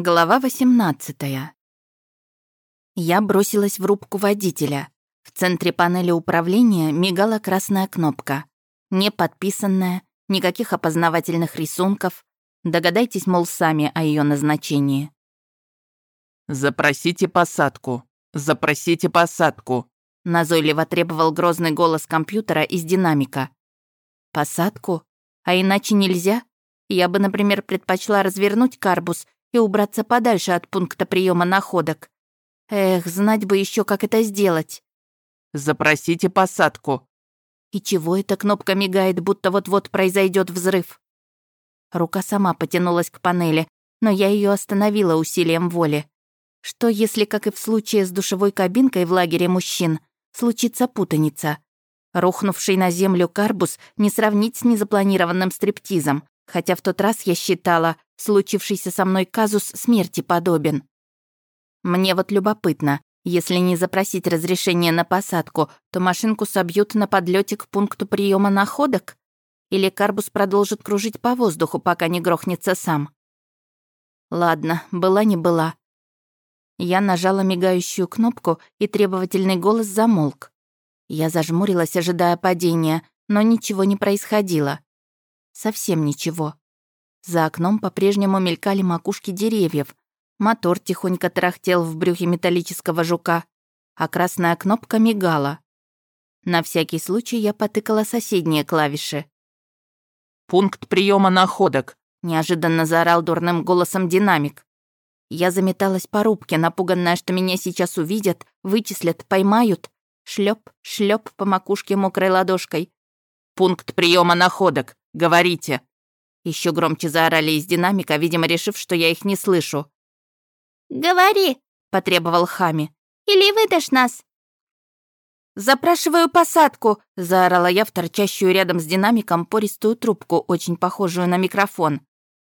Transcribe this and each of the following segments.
Глава 18 Я бросилась в рубку водителя. В центре панели управления мигала красная кнопка. Не подписанная, никаких опознавательных рисунков. Догадайтесь, мол, сами о ее назначении. «Запросите посадку! Запросите посадку!» Назойливо требовал грозный голос компьютера из динамика. «Посадку? А иначе нельзя? Я бы, например, предпочла развернуть карбус и убраться подальше от пункта приема находок. Эх, знать бы еще, как это сделать. Запросите посадку. И чего эта кнопка мигает, будто вот-вот произойдет взрыв? Рука сама потянулась к панели, но я ее остановила усилием воли. Что если, как и в случае с душевой кабинкой в лагере мужчин, случится путаница? Рухнувший на землю карбус не сравнить с незапланированным стриптизом, хотя в тот раз я считала, случившийся со мной казус смерти подобен. Мне вот любопытно, если не запросить разрешение на посадку, то машинку собьют на подлете к пункту приема находок? Или карбус продолжит кружить по воздуху, пока не грохнется сам? Ладно, была не была. Я нажала мигающую кнопку, и требовательный голос замолк. Я зажмурилась, ожидая падения, но ничего не происходило. Совсем ничего. За окном по-прежнему мелькали макушки деревьев. Мотор тихонько трахтел в брюхе металлического жука, а красная кнопка мигала. На всякий случай я потыкала соседние клавиши. «Пункт приема находок», — неожиданно заорал дурным голосом динамик. Я заметалась по рубке, напуганная, что меня сейчас увидят, вычислят, поймают. Шлеп, шлеп по макушке мокрой ладошкой. «Пункт приема находок. Говорите!» Еще громче заорали из динамика, видимо, решив, что я их не слышу. «Говори!» — потребовал Хами. «Или выдашь нас?» «Запрашиваю посадку!» — заорала я в торчащую рядом с динамиком пористую трубку, очень похожую на микрофон.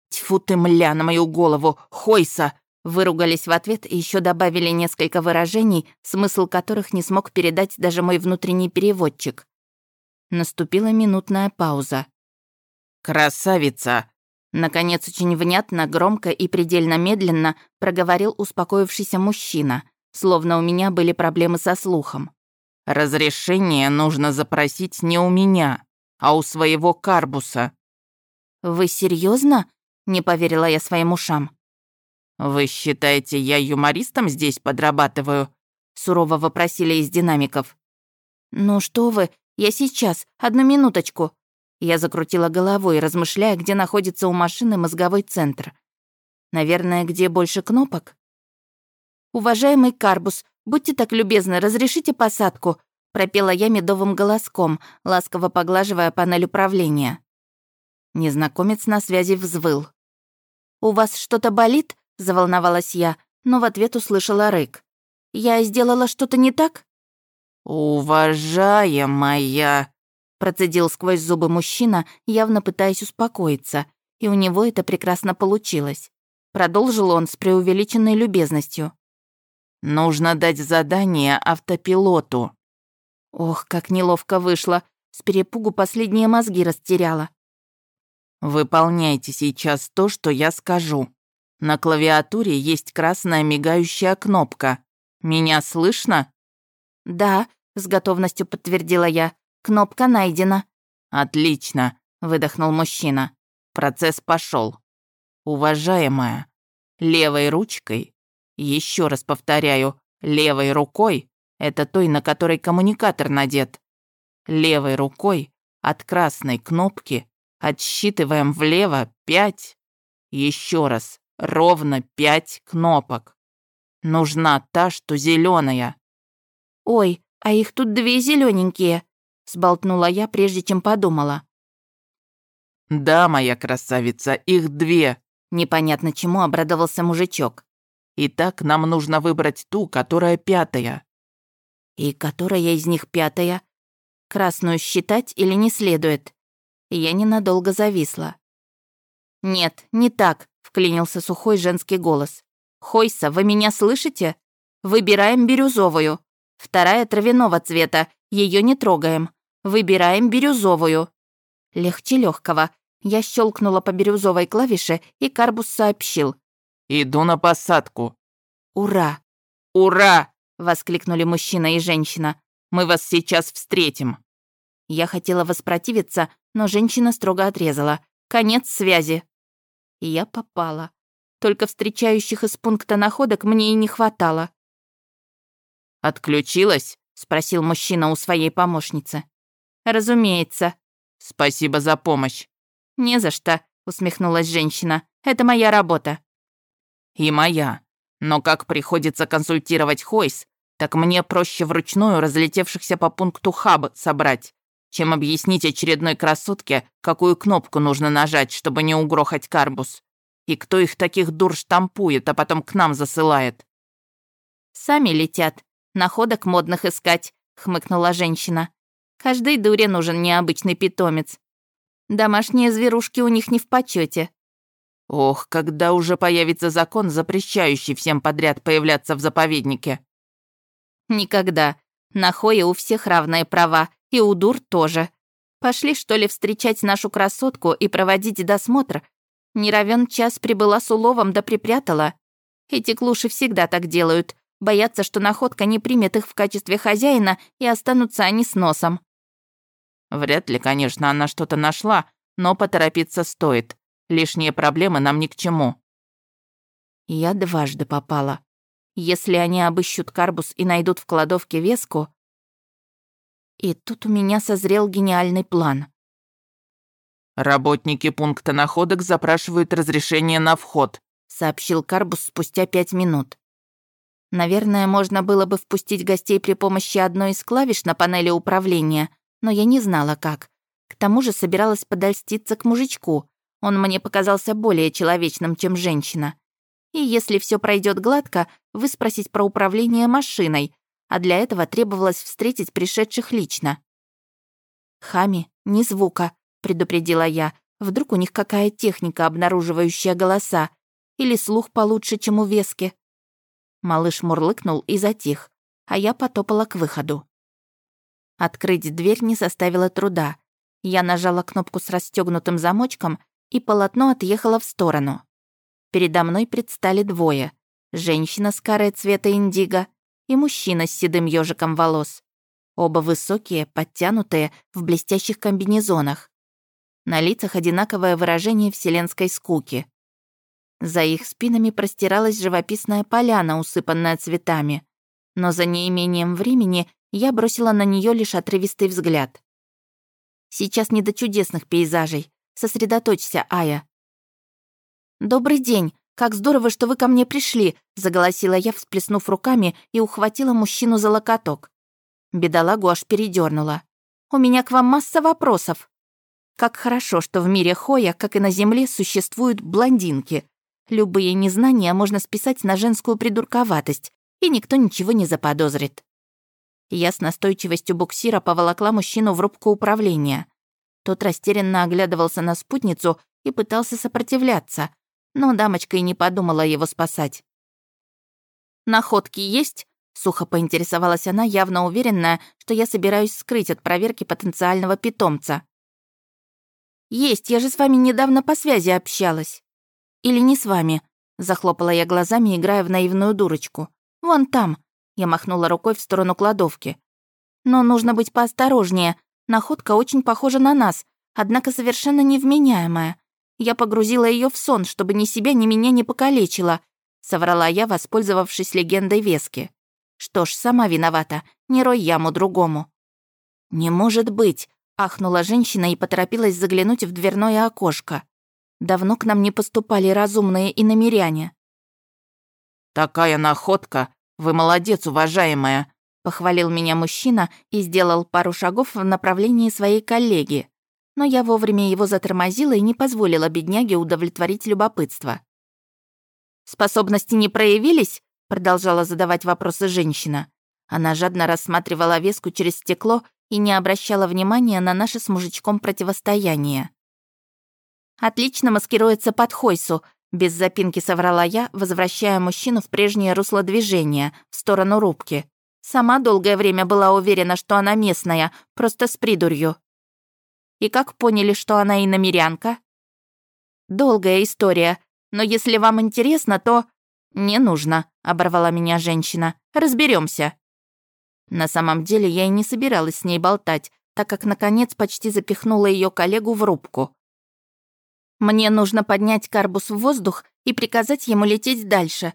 «Тьфу ты, мля, на мою голову! Хойса!» Выругались в ответ и еще добавили несколько выражений, смысл которых не смог передать даже мой внутренний переводчик. Наступила минутная пауза. «Красавица!» Наконец, очень внятно, громко и предельно медленно проговорил успокоившийся мужчина, словно у меня были проблемы со слухом. «Разрешение нужно запросить не у меня, а у своего карбуса». «Вы серьезно? не поверила я своим ушам. «Вы считаете, я юмористом здесь подрабатываю?» сурово вопросили из динамиков. «Ну что вы, я сейчас, одну минуточку», я закрутила головой, размышляя, где находится у машины мозговой центр. Наверное, где больше кнопок? «Уважаемый Карбус, будьте так любезны, разрешите посадку», пропела я медовым голоском, ласково поглаживая панель управления. Незнакомец на связи взвыл. «У вас что-то болит?» — заволновалась я, но в ответ услышала рык. «Я сделала что-то не так?» «Уважаемая!» Процедил сквозь зубы мужчина, явно пытаясь успокоиться, и у него это прекрасно получилось. Продолжил он с преувеличенной любезностью. «Нужно дать задание автопилоту». Ох, как неловко вышло. С перепугу последние мозги растеряла. «Выполняйте сейчас то, что я скажу. На клавиатуре есть красная мигающая кнопка. Меня слышно?» «Да», — с готовностью подтвердила я. Кнопка найдена». «Отлично», — выдохнул мужчина. Процесс пошел. Уважаемая, левой ручкой, еще раз повторяю, левой рукой, это той, на которой коммуникатор надет. Левой рукой от красной кнопки отсчитываем влево пять. Еще раз, ровно пять кнопок. Нужна та, что зеленая. Ой, а их тут две зелененькие сболтнула я, прежде чем подумала. «Да, моя красавица, их две!» Непонятно чему обрадовался мужичок. «Итак, нам нужно выбрать ту, которая пятая». «И которая из них пятая? Красную считать или не следует?» Я ненадолго зависла. «Нет, не так», — вклинился сухой женский голос. «Хойса, вы меня слышите? Выбираем бирюзовую. Вторая травяного цвета, ее не трогаем. Выбираем бирюзовую». Легче легкого. Я щелкнула по бирюзовой клавише, и Карбус сообщил. Иду на посадку». «Ура!» «Ура!» — воскликнули мужчина и женщина. «Мы вас сейчас встретим». Я хотела воспротивиться, но женщина строго отрезала. «Конец связи». И я попала. Только встречающих из пункта находок мне и не хватало. «Отключилась?» — спросил мужчина у своей помощницы. «Разумеется». «Спасибо за помощь». «Не за что», — усмехнулась женщина. «Это моя работа». «И моя. Но как приходится консультировать Хойс, так мне проще вручную разлетевшихся по пункту хаб собрать, чем объяснить очередной красотке, какую кнопку нужно нажать, чтобы не угрохать карбус. И кто их таких дур штампует, а потом к нам засылает?» «Сами летят. Находок модных искать», — хмыкнула женщина. «Каждой дуре нужен необычный питомец. Домашние зверушки у них не в почете. Ох, когда уже появится закон, запрещающий всем подряд появляться в заповеднике? Никогда. На Хое у всех равные права, и у дур тоже. Пошли, что ли, встречать нашу красотку и проводить досмотр? Не равен час прибыла с уловом да припрятала. Эти клуши всегда так делают. Боятся, что находка не примет их в качестве хозяина, и останутся они с носом. Вряд ли, конечно, она что-то нашла, но поторопиться стоит. Лишние проблемы нам ни к чему». Я дважды попала. Если они обыщут карбус и найдут в кладовке веску... И тут у меня созрел гениальный план. «Работники пункта находок запрашивают разрешение на вход», сообщил Карбус спустя пять минут. Наверное, можно было бы впустить гостей при помощи одной из клавиш на панели управления, но я не знала, как. К тому же собиралась подольститься к мужичку. Он мне показался более человечным, чем женщина. И если все пройдет гладко, вы спросить про управление машиной, а для этого требовалось встретить пришедших лично. «Хами, ни звука», — предупредила я. «Вдруг у них какая техника, обнаруживающая голоса, или слух получше, чем у Вески?» Малыш мурлыкнул и затих, а я потопала к выходу. Открыть дверь не составило труда. Я нажала кнопку с расстегнутым замочком и полотно отъехало в сторону. Передо мной предстали двое. Женщина с карой цвета индиго и мужчина с седым ежиком волос. Оба высокие, подтянутые, в блестящих комбинезонах. На лицах одинаковое выражение вселенской скуки. За их спинами простиралась живописная поляна, усыпанная цветами. Но за неимением времени я бросила на нее лишь отрывистый взгляд. Сейчас не до чудесных пейзажей. Сосредоточься, Ая». «Добрый день. Как здорово, что вы ко мне пришли», — заголосила я, всплеснув руками и ухватила мужчину за локоток. Бедолагу аж передернула. «У меня к вам масса вопросов. Как хорошо, что в мире Хоя, как и на Земле, существуют блондинки. Любые незнания можно списать на женскую придурковатость, и никто ничего не заподозрит». Я с настойчивостью буксира поволокла мужчину в рубку управления. Тот растерянно оглядывался на спутницу и пытался сопротивляться, но дамочка и не подумала его спасать. «Находки есть?» — сухо поинтересовалась она, явно уверенная, что я собираюсь скрыть от проверки потенциального питомца. «Есть, я же с вами недавно по связи общалась». «Или не с вами?» — захлопала я глазами, играя в наивную дурочку. «Вон там». Я махнула рукой в сторону кладовки. «Но нужно быть поосторожнее. Находка очень похожа на нас, однако совершенно невменяемая. Я погрузила ее в сон, чтобы ни себя, ни меня не покалечила», — соврала я, воспользовавшись легендой Вески. «Что ж, сама виновата, не рой яму другому». «Не может быть», — ахнула женщина и поторопилась заглянуть в дверное окошко. Давно к нам не поступали разумные и намеряне. «Такая находка! Вы молодец, уважаемая!» Похвалил меня мужчина и сделал пару шагов в направлении своей коллеги. Но я вовремя его затормозила и не позволила бедняге удовлетворить любопытство. «Способности не проявились?» — продолжала задавать вопросы женщина. Она жадно рассматривала веску через стекло и не обращала внимания на наше с мужичком противостояние. «Отлично маскируется под Хойсу», — без запинки соврала я, возвращая мужчину в прежнее русло движения, в сторону рубки. Сама долгое время была уверена, что она местная, просто с придурью. И как поняли, что она иномерянка? Долгая история. Но если вам интересно, то...» «Не нужно», — оборвала меня женщина. Разберемся. На самом деле я и не собиралась с ней болтать, так как, наконец, почти запихнула ее коллегу в рубку. Мне нужно поднять карбус в воздух и приказать ему лететь дальше.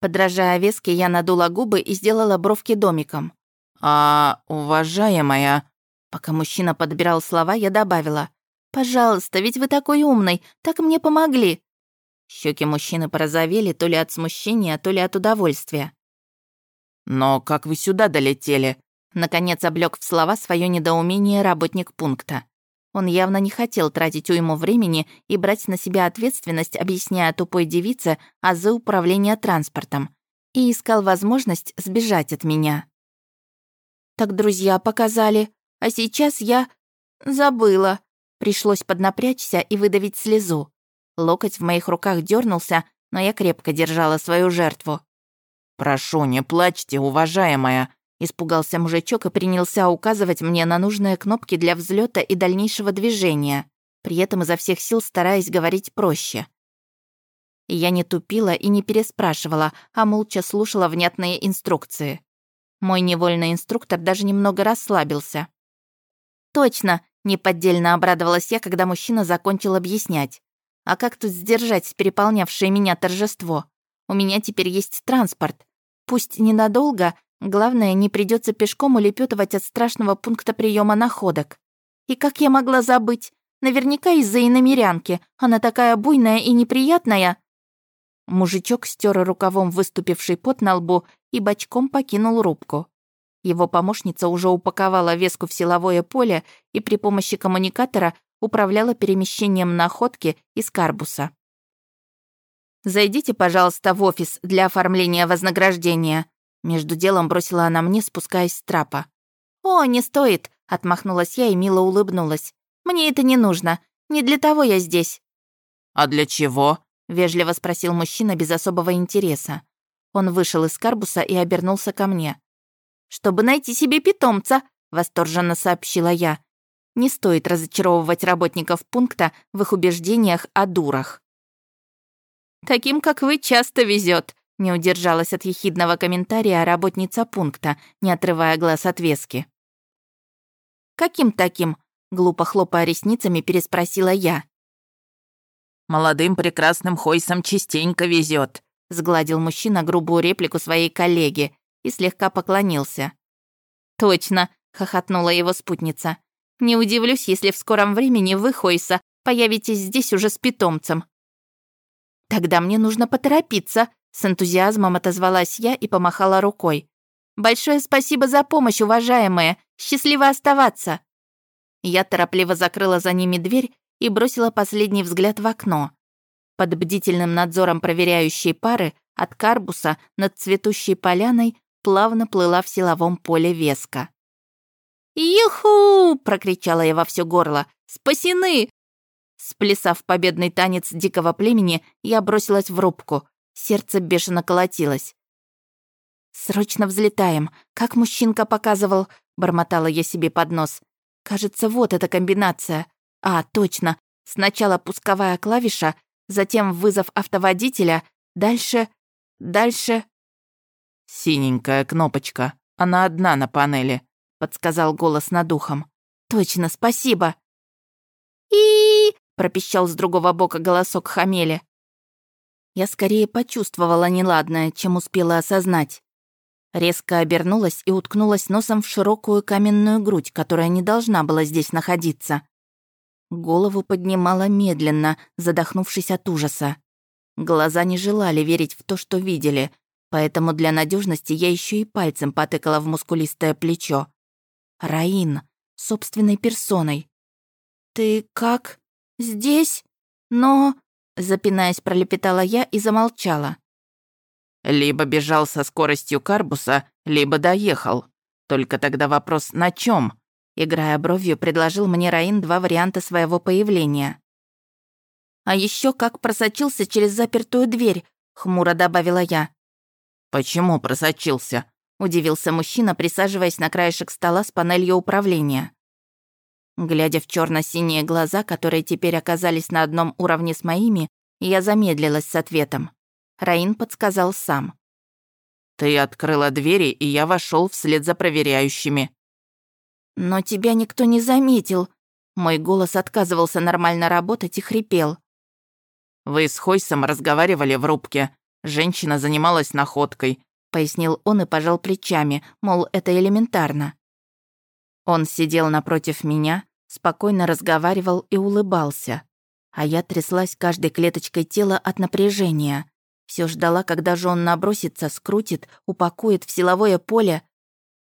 Подражая веске, я надула губы и сделала бровки домиком. «А, уважаемая...» Пока мужчина подбирал слова, я добавила. «Пожалуйста, ведь вы такой умный, так мне помогли». Щеки мужчины порозовели то ли от смущения, то ли от удовольствия. «Но как вы сюда долетели?» Наконец облёк в слова свое недоумение работник пункта. Он явно не хотел тратить уйму времени и брать на себя ответственность, объясняя тупой девице азы управления транспортом, и искал возможность сбежать от меня. «Так друзья показали, а сейчас я... забыла». Пришлось поднапрячься и выдавить слезу. Локоть в моих руках дернулся, но я крепко держала свою жертву. «Прошу, не плачьте, уважаемая», — испугался мужичок и принялся указывать мне на нужные кнопки для взлета и дальнейшего движения, при этом изо всех сил стараясь говорить проще. Я не тупила и не переспрашивала, а молча слушала внятные инструкции. Мой невольный инструктор даже немного расслабился. «Точно!» — неподдельно обрадовалась я, когда мужчина закончил объяснять. «А как тут сдержать переполнявшее меня торжество? У меня теперь есть транспорт. Пусть ненадолго, главное, не придется пешком улепетывать от страшного пункта приема находок. И как я могла забыть? Наверняка из-за иномерянки. Она такая буйная и неприятная. Мужичок стер рукавом выступивший пот на лбу и бочком покинул рубку. Его помощница уже упаковала веску в силовое поле и при помощи коммуникатора управляла перемещением находки из карбуса. «Зайдите, пожалуйста, в офис для оформления вознаграждения». Между делом бросила она мне, спускаясь с трапа. «О, не стоит», — отмахнулась я и мило улыбнулась. «Мне это не нужно. Не для того я здесь». «А для чего?» — вежливо спросил мужчина без особого интереса. Он вышел из карбуса и обернулся ко мне. «Чтобы найти себе питомца», — восторженно сообщила я. «Не стоит разочаровывать работников пункта в их убеждениях о дурах». Таким, как вы, часто везет, не удержалась от ехидного комментария работница пункта, не отрывая глаз от вески. «Каким таким?» — глупо хлопая ресницами, переспросила я. «Молодым прекрасным Хойсам частенько везет, сгладил мужчина грубую реплику своей коллеги и слегка поклонился. «Точно», — хохотнула его спутница. «Не удивлюсь, если в скором времени вы, Хойса, появитесь здесь уже с питомцем. «Тогда мне нужно поторопиться», — с энтузиазмом отозвалась я и помахала рукой. «Большое спасибо за помощь, уважаемые! Счастливо оставаться!» Я торопливо закрыла за ними дверь и бросила последний взгляд в окно. Под бдительным надзором проверяющей пары от карбуса над цветущей поляной плавно плыла в силовом поле веска. «Юху!» — прокричала я во все горло. «Спасены! Сплясав победный танец дикого племени, я бросилась в рубку. Сердце бешено колотилось. «Срочно взлетаем, как мужчинка показывал», — бормотала я себе под нос. «Кажется, вот эта комбинация. А, точно. Сначала пусковая клавиша, затем вызов автоводителя, дальше... дальше...» «Синенькая кнопочка. Она одна на панели», — подсказал голос над ухом. «Точно, спасибо». «И пропищал с другого бока голосок Хамели. Я скорее почувствовала неладное, чем успела осознать. Резко обернулась и уткнулась носом в широкую каменную грудь, которая не должна была здесь находиться. Голову поднимала медленно, задохнувшись от ужаса. Глаза не желали верить в то, что видели, поэтому для надежности я еще и пальцем потыкала в мускулистое плечо. Раин, собственной персоной. «Ты как?» «Здесь? Но...» — запинаясь, пролепетала я и замолчала. «Либо бежал со скоростью карбуса, либо доехал. Только тогда вопрос «на чем? Играя бровью, предложил мне Раин два варианта своего появления. «А еще как просочился через запертую дверь», — хмуро добавила я. «Почему просочился?» — удивился мужчина, присаживаясь на краешек стола с панелью управления. Глядя в черно синие глаза, которые теперь оказались на одном уровне с моими, Я замедлилась с ответом. Раин подсказал сам. «Ты открыла двери, и я вошел вслед за проверяющими». «Но тебя никто не заметил». Мой голос отказывался нормально работать и хрипел. «Вы с Хойсом разговаривали в рубке. Женщина занималась находкой», — пояснил он и пожал плечами, мол, это элементарно. Он сидел напротив меня, спокойно разговаривал и улыбался. А я тряслась каждой клеточкой тела от напряжения. Все ждала, когда же он набросится, скрутит, упакует в силовое поле.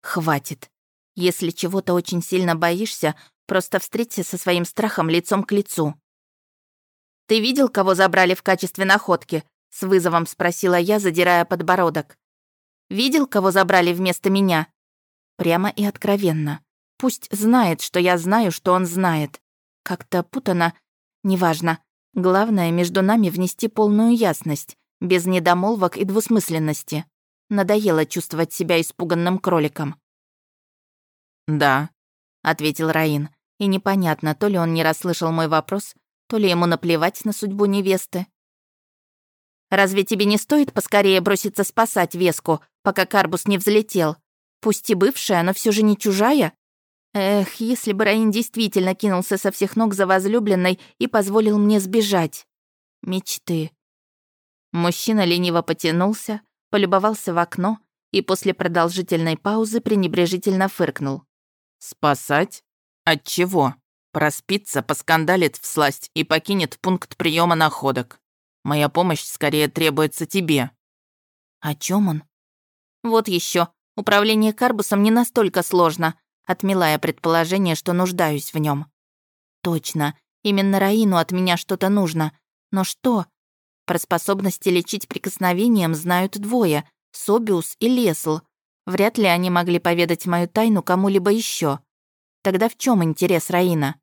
Хватит. Если чего-то очень сильно боишься, просто встреться со своим страхом лицом к лицу. «Ты видел, кого забрали в качестве находки?» — с вызовом спросила я, задирая подбородок. «Видел, кого забрали вместо меня?» Прямо и откровенно. Пусть знает, что я знаю, что он знает. Как-то путано. Неважно. Главное, между нами внести полную ясность, без недомолвок и двусмысленности. Надоело чувствовать себя испуганным кроликом. «Да», — ответил Раин. И непонятно, то ли он не расслышал мой вопрос, то ли ему наплевать на судьбу невесты. «Разве тебе не стоит поскорее броситься спасать Веску, пока Карбус не взлетел? Пусть и бывшая, но все же не чужая?» Эх, если бы Раин действительно кинулся со всех ног за возлюбленной и позволил мне сбежать. Мечты. Мужчина лениво потянулся, полюбовался в окно и после продолжительной паузы пренебрежительно фыркнул. «Спасать? От чего? Проспится, поскандалит всласть и покинет пункт приема находок. Моя помощь скорее требуется тебе». «О чем он?» «Вот еще. Управление карбусом не настолько сложно отмела я предположение, что нуждаюсь в нем. Точно, именно Раину от меня что-то нужно. Но что? Про способности лечить прикосновением знают двое — Собиус и Лесл. Вряд ли они могли поведать мою тайну кому-либо еще. Тогда в чем интерес Раина?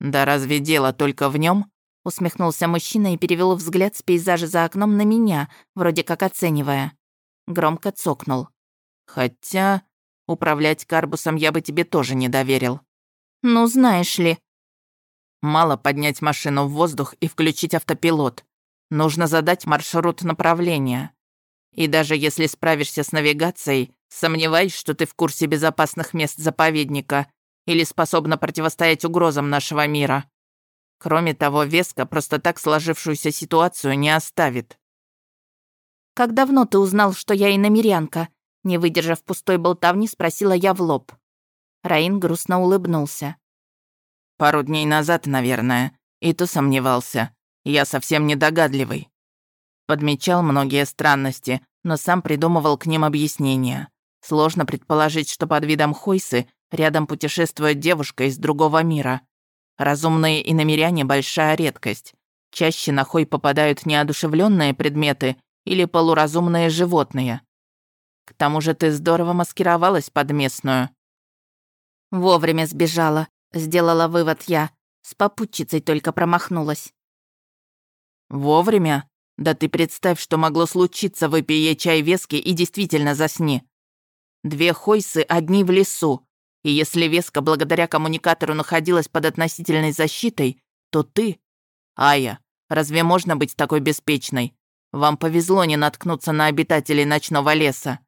«Да разве дело только в нем? усмехнулся мужчина и перевел взгляд с пейзажа за окном на меня, вроде как оценивая. Громко цокнул. «Хотя...» Управлять карбусом я бы тебе тоже не доверил. Ну, знаешь ли. Мало поднять машину в воздух и включить автопилот. Нужно задать маршрут направления. И даже если справишься с навигацией, сомневаюсь, что ты в курсе безопасных мест заповедника или способна противостоять угрозам нашего мира. Кроме того, Веска просто так сложившуюся ситуацию не оставит. «Как давно ты узнал, что я иномерянка?» Не выдержав пустой болтовни, спросила я в лоб. Раин грустно улыбнулся. «Пару дней назад, наверное. И то сомневался. Я совсем недогадливый. Подмечал многие странности, но сам придумывал к ним объяснения. Сложно предположить, что под видом Хойсы рядом путешествует девушка из другого мира. Разумные и намеряне большая редкость. Чаще на Хой попадают неодушевленные предметы или полуразумные животные. К тому же ты здорово маскировалась под местную». «Вовремя сбежала», — сделала вывод я. С попутчицей только промахнулась. «Вовремя? Да ты представь, что могло случиться, выпей чай вески и действительно засни. Две хойсы одни в лесу, и если веска благодаря коммуникатору находилась под относительной защитой, то ты... Ая, разве можно быть такой беспечной? Вам повезло не наткнуться на обитателей ночного леса.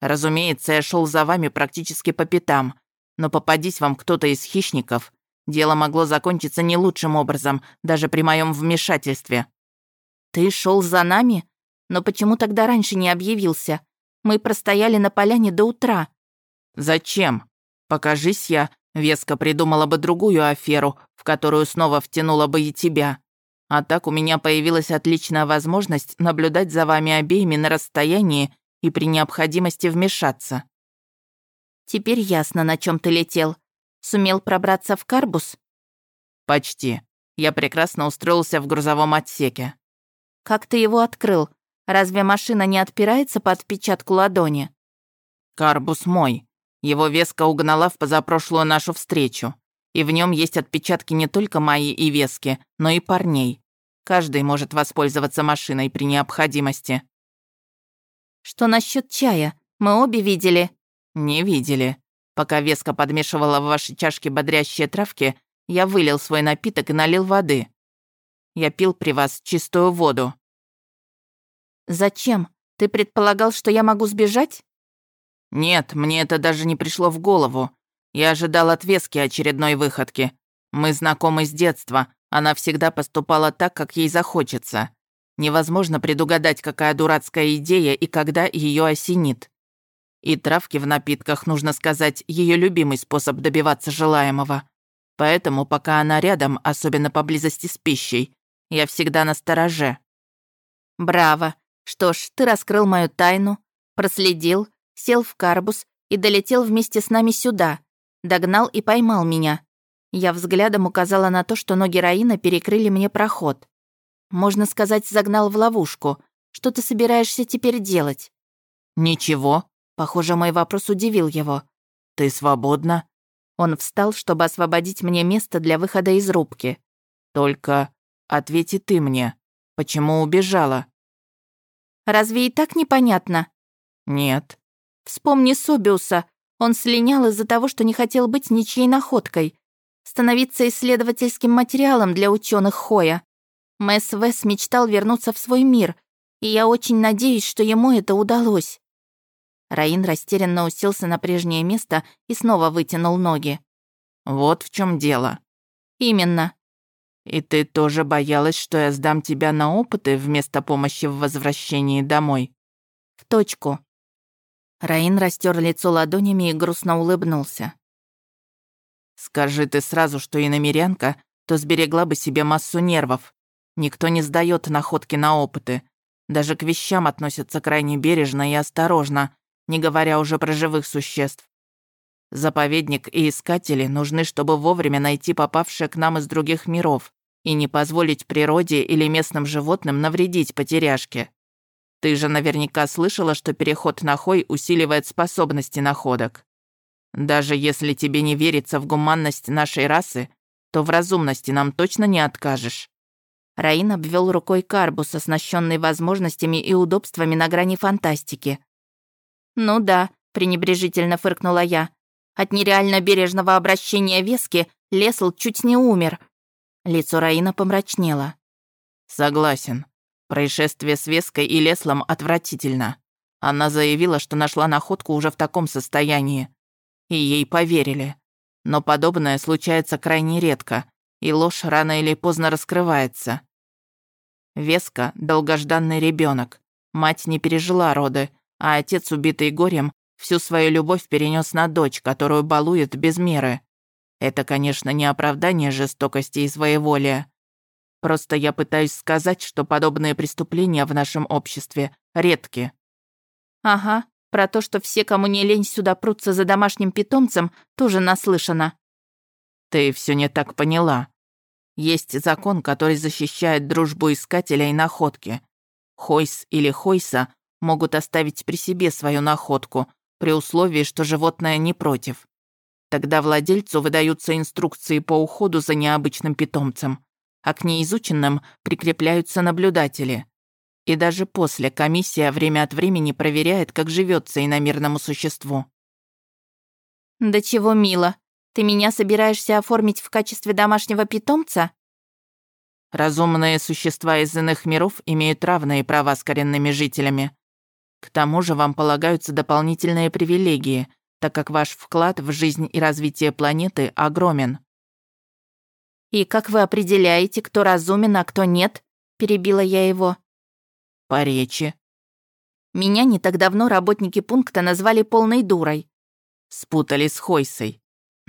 Разумеется, я шел за вами практически по пятам, но попадись вам кто-то из хищников, дело могло закончиться не лучшим образом, даже при моем вмешательстве». «Ты шел за нами? Но почему тогда раньше не объявился? Мы простояли на поляне до утра». «Зачем? Покажись я, веско придумала бы другую аферу, в которую снова втянула бы и тебя. А так у меня появилась отличная возможность наблюдать за вами обеими на расстоянии и при необходимости вмешаться. Теперь ясно, на чем ты летел. Сумел пробраться в карбус? Почти. Я прекрасно устроился в грузовом отсеке. Как ты его открыл? Разве машина не отпирается по отпечатку ладони? Карбус мой. Его веска угнала в позапрошлую нашу встречу. И в нем есть отпечатки не только мои и вески, но и парней. Каждый может воспользоваться машиной при необходимости. «Что насчет чая? Мы обе видели». «Не видели. Пока Веска подмешивала в ваши чашки бодрящие травки, я вылил свой напиток и налил воды». Я пил при вас чистую воду». «Зачем? Ты предполагал, что я могу сбежать?» «Нет, мне это даже не пришло в голову. Я ожидал отвески очередной выходки. Мы знакомы с детства. Она всегда поступала так, как ей захочется. Невозможно предугадать, какая дурацкая идея и когда ее осенит. И травки в напитках, нужно сказать, ее любимый способ добиваться желаемого. Поэтому, пока она рядом, особенно поблизости с пищей, я всегда на стороже. Браво. Что ж, ты раскрыл мою тайну, проследил, сел в карбус и долетел вместе с нами сюда. Догнал и поймал меня. Я взглядом указала на то, что ноги Раина перекрыли мне проход. Можно сказать, загнал в ловушку. Что ты собираешься теперь делать? Ничего. Похоже, мой вопрос удивил его. Ты свободна? Он встал, чтобы освободить мне место для выхода из рубки. Только ответи ты мне. Почему убежала? Разве и так непонятно? Нет. Вспомни Собиуса. Он слинял из-за того, что не хотел быть ничьей находкой. Становиться исследовательским материалом для ученых Хоя. Мэс Вес мечтал вернуться в свой мир, и я очень надеюсь, что ему это удалось. Раин растерянно уселся на прежнее место и снова вытянул ноги. «Вот в чем дело». «Именно». «И ты тоже боялась, что я сдам тебя на опыты вместо помощи в возвращении домой?» «В точку». Раин растер лицо ладонями и грустно улыбнулся. «Скажи ты сразу, что и намерянка, то сберегла бы себе массу нервов. Никто не сдает находки на опыты. Даже к вещам относятся крайне бережно и осторожно, не говоря уже про живых существ. Заповедник и искатели нужны, чтобы вовремя найти попавшее к нам из других миров и не позволить природе или местным животным навредить потеряшке. Ты же наверняка слышала, что переход на Хой усиливает способности находок. Даже если тебе не верится в гуманность нашей расы, то в разумности нам точно не откажешь». Раин обвел рукой карбус, оснащенный возможностями и удобствами на грани фантастики. «Ну да», — пренебрежительно фыркнула я. От нереально бережного обращения Вески Лесл чуть не умер. Лицо Раина помрачнело. «Согласен. Происшествие с Веской и Леслом отвратительно. Она заявила, что нашла находку уже в таком состоянии. И ей поверили. Но подобное случается крайне редко, и ложь рано или поздно раскрывается. Веска — долгожданный ребенок. Мать не пережила роды, а отец, убитый горем, всю свою любовь перенес на дочь, которую балует без меры. Это, конечно, не оправдание жестокости и своеволия. Просто я пытаюсь сказать, что подобные преступления в нашем обществе редки. Ага, про то, что все, кому не лень, сюда прутся за домашним питомцем, тоже наслышано. Ты все не так поняла. Есть закон, который защищает дружбу искателя и находки. Хойс или Хойса могут оставить при себе свою находку, при условии, что животное не против. Тогда владельцу выдаются инструкции по уходу за необычным питомцем, а к неизученным прикрепляются наблюдатели. И даже после комиссия время от времени проверяет, как живется иномирному существу. «Да чего мило. Ты меня собираешься оформить в качестве домашнего питомца?» Разумные существа из иных миров имеют равные права с коренными жителями. К тому же вам полагаются дополнительные привилегии, так как ваш вклад в жизнь и развитие планеты огромен». «И как вы определяете, кто разумен, а кто нет?» – перебила я его. «По речи». Меня не так давно работники пункта назвали полной дурой. Спутали с Хойсой.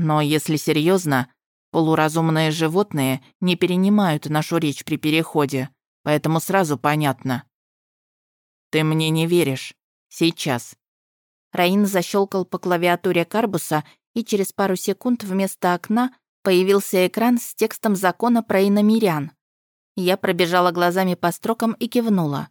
Но если серьезно, полуразумные животные не перенимают нашу речь при переходе, поэтому сразу понятно. «Ты мне не веришь. Сейчас». Раин защелкал по клавиатуре карбуса, и через пару секунд вместо окна появился экран с текстом закона про иномирян. Я пробежала глазами по строкам и кивнула.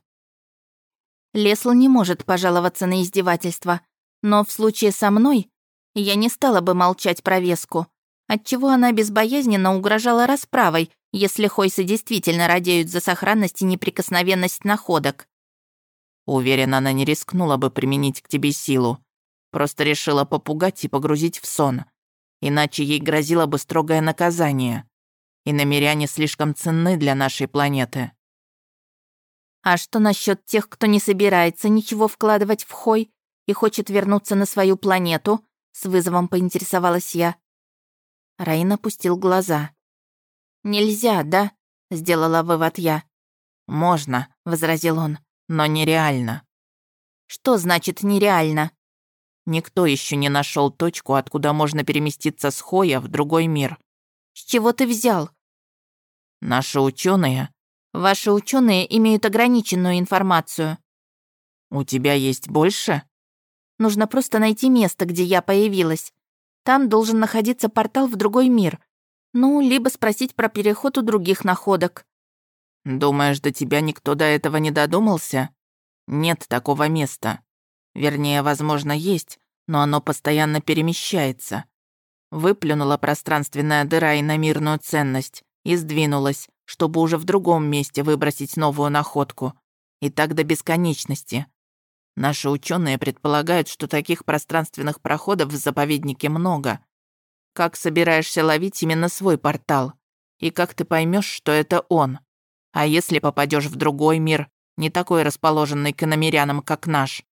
Лесл не может пожаловаться на издевательство, но в случае со мной я не стала бы молчать про Веску, отчего она безбоязненно угрожала расправой, если Хойсы действительно радеют за сохранность и неприкосновенность находок. Уверена, она не рискнула бы применить к тебе силу. Просто решила попугать и погрузить в сон. Иначе ей грозило бы строгое наказание. и намеряне слишком ценны для нашей планеты. А что насчет тех, кто не собирается ничего вкладывать в Хой и хочет вернуться на свою планету? С вызовом поинтересовалась я. Раин опустил глаза. «Нельзя, да?» — сделала вывод я. «Можно», — возразил он, — «но нереально». «Что значит нереально?» Никто еще не нашел точку, откуда можно переместиться с Хоя в другой мир. С чего ты взял? Наши ученые. Ваши ученые имеют ограниченную информацию. У тебя есть больше? Нужно просто найти место, где я появилась. Там должен находиться портал в другой мир. Ну, либо спросить про переход у других находок. Думаешь, до тебя никто до этого не додумался? Нет такого места. Вернее, возможно, есть, но оно постоянно перемещается. Выплюнула пространственная дыра и на мирную ценность и сдвинулась, чтобы уже в другом месте выбросить новую находку. И так до бесконечности. Наши ученые предполагают, что таких пространственных проходов в заповеднике много. Как собираешься ловить именно свой портал? И как ты поймешь, что это он? А если попадешь в другой мир, не такой расположенный к иномерянам, как наш?